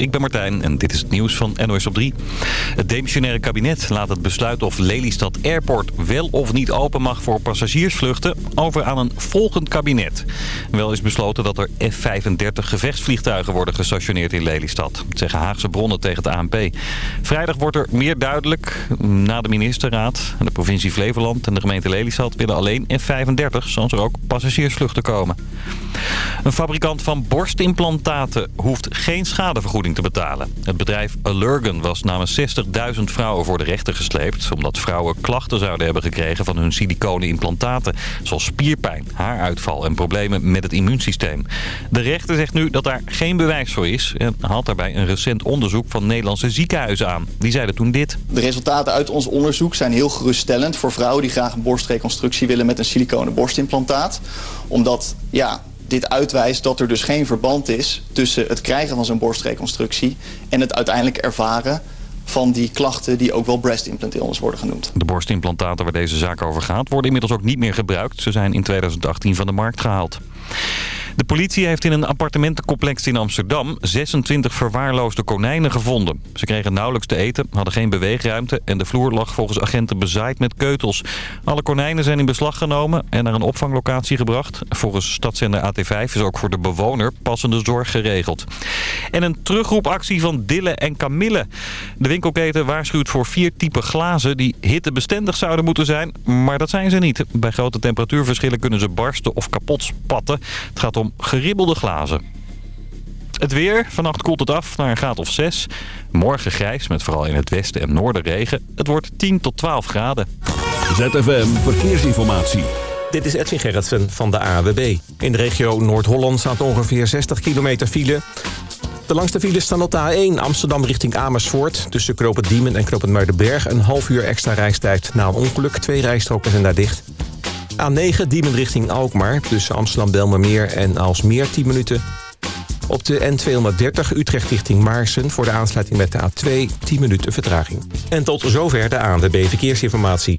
ik ben Martijn en dit is het nieuws van NOS op 3. Het demissionaire kabinet laat het besluit of Lelystad Airport wel of niet open mag voor passagiersvluchten over aan een volgend kabinet. Wel is besloten dat er F-35 gevechtsvliegtuigen worden gestationeerd in Lelystad. Zeggen Haagse bronnen tegen het ANP. Vrijdag wordt er meer duidelijk. Na de ministerraad, de provincie Flevoland en de gemeente Lelystad willen alleen F-35, zoals er ook passagiersvluchten komen. Een fabrikant van borstimplantaten hoeft geen schadevergoeding te betalen. Het bedrijf Allergan was namens 60.000 vrouwen voor de rechter gesleept... omdat vrouwen klachten zouden hebben gekregen van hun siliconen implantaten... zoals spierpijn, haaruitval en problemen met het immuunsysteem. De rechter zegt nu dat daar geen bewijs voor is... en haalt daarbij een recent onderzoek van Nederlandse ziekenhuizen aan. Die zeiden toen dit. De resultaten uit ons onderzoek zijn heel geruststellend... voor vrouwen die graag een borstreconstructie willen met een siliconen borstimplantaat. Omdat, ja, dit uitwijst dat er dus geen verband is tussen het krijgen van zo'n borstreconstructie en het uiteindelijk ervaren van die klachten die ook wel breast worden genoemd. De borstimplantaten waar deze zaak over gaat worden inmiddels ook niet meer gebruikt. Ze zijn in 2018 van de markt gehaald. De politie heeft in een appartementencomplex in Amsterdam 26 verwaarloosde konijnen gevonden. Ze kregen nauwelijks te eten, hadden geen beweegruimte en de vloer lag volgens agenten bezaaid met keutels. Alle konijnen zijn in beslag genomen en naar een opvanglocatie gebracht. Volgens stadszender AT5 is ook voor de bewoner passende zorg geregeld. En een terugroepactie van Dille en Camille. De winkelketen waarschuwt voor vier typen glazen die hittebestendig zouden moeten zijn, maar dat zijn ze niet. Bij grote temperatuurverschillen kunnen ze barsten of kapot spatten. Het gaat om geribbelde glazen. Het weer. Vannacht koelt het af naar een graad of 6. Morgen grijs met vooral in het westen en noorden regen. Het wordt 10 tot 12 graden. ZFM Verkeersinformatie. Dit is Edwin Gerritsen van de AWB. In de regio Noord-Holland staat ongeveer 60 kilometer file. De langste files staan op de A1 Amsterdam richting Amersfoort. Tussen Knopen Diemen en Knopen Muidenberg. Een half uur extra reistijd na een ongeluk. Twee rijstroken zijn daar dicht. A9 Diemen richting Alkmaar. Tussen Amsterdam-Belmermeer en Alsmeer 10 minuten. Op de N230 Utrecht richting Maarsen voor de aansluiting met de A2 10 minuten vertraging. En tot zover de ANWB Verkeersinformatie.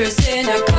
interest in a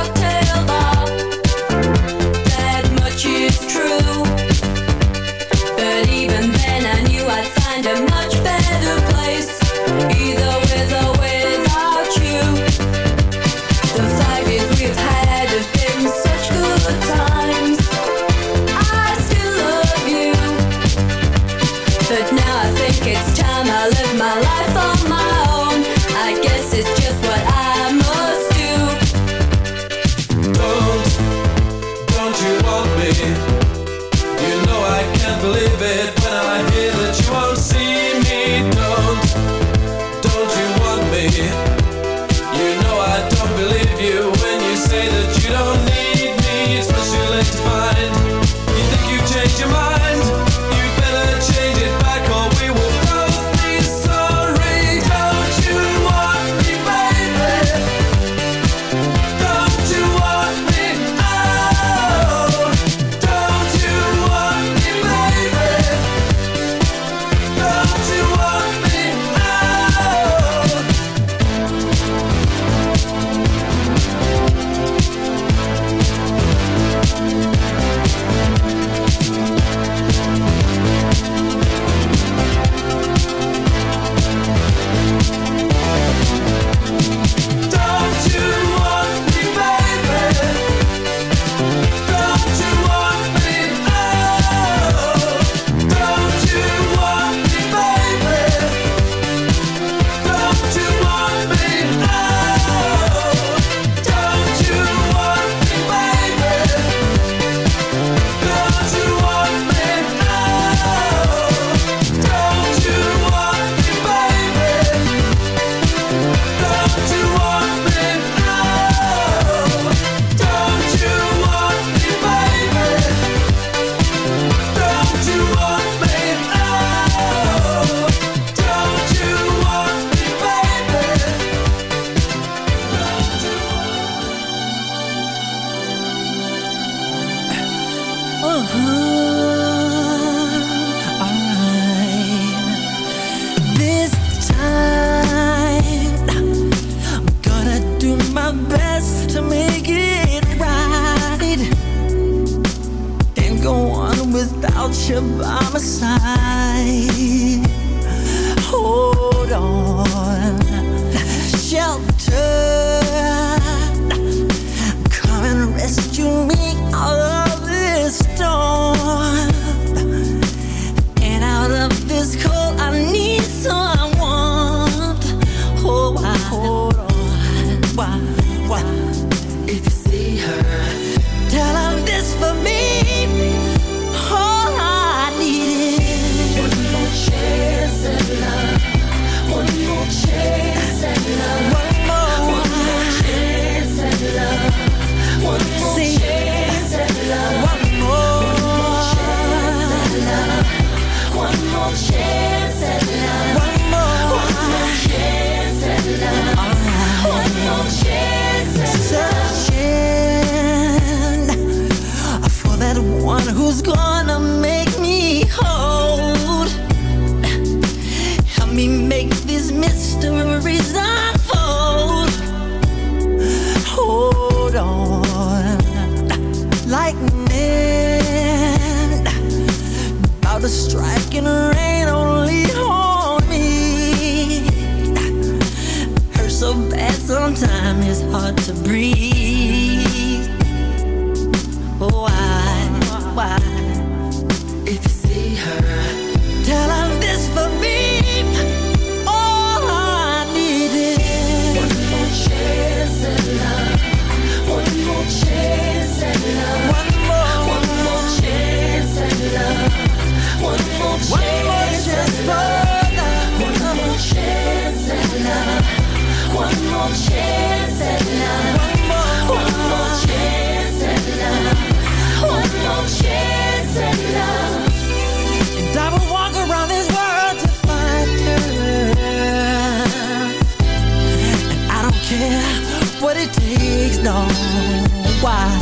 quarto.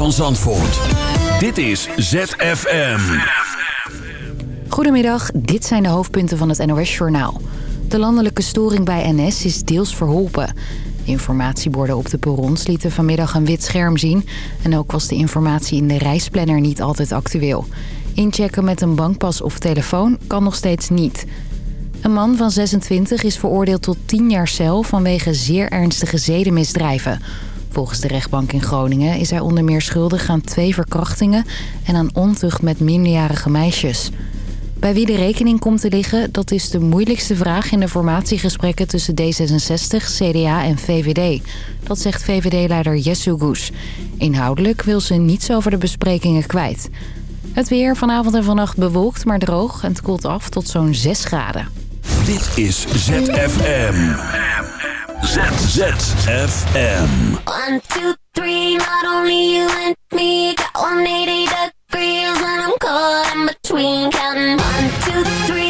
Van Zandvoort. Dit is ZFM. Goedemiddag, dit zijn de hoofdpunten van het NOS-journaal. De landelijke storing bij NS is deels verholpen. Informatieborden op de perrons lieten vanmiddag een wit scherm zien... en ook was de informatie in de reisplanner niet altijd actueel. Inchecken met een bankpas of telefoon kan nog steeds niet. Een man van 26 is veroordeeld tot 10 jaar cel vanwege zeer ernstige zedenmisdrijven. Volgens de rechtbank in Groningen is hij onder meer schuldig aan twee verkrachtingen... en aan ontucht met minderjarige meisjes. Bij wie de rekening komt te liggen, dat is de moeilijkste vraag in de formatiegesprekken tussen D66, CDA en VVD. Dat zegt VVD-leider Jessou Goes. Inhoudelijk wil ze niets over de besprekingen kwijt. Het weer vanavond en vannacht bewolkt, maar droog en het koelt af tot zo'n 6 graden. Dit is ZFM. ZFM. One, two, three, not only you and me. Got 180 degrees and I'm caught in between. Counting one, two, three,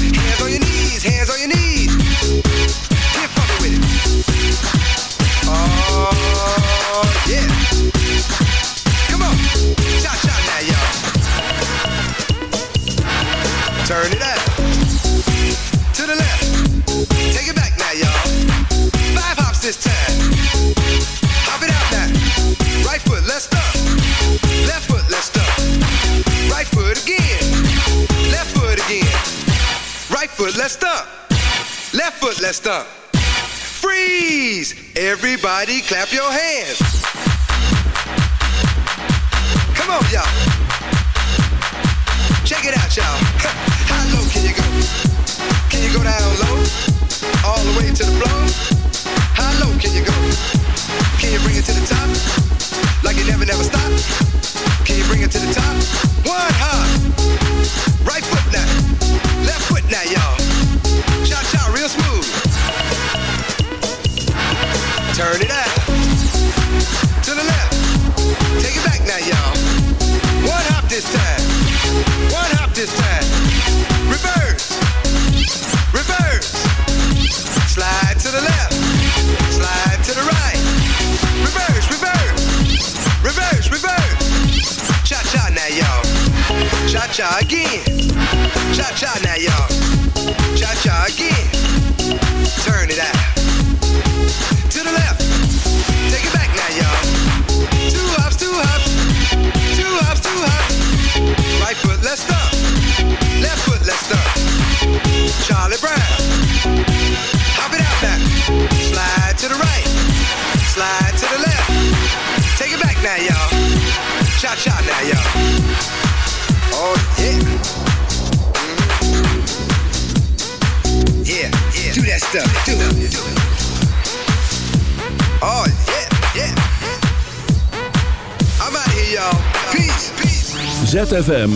messed up. Freeze! Everybody clap your hands. Come on, y'all. Check it out, y'all. How low can you go? Can you go down low? All the way to the floor?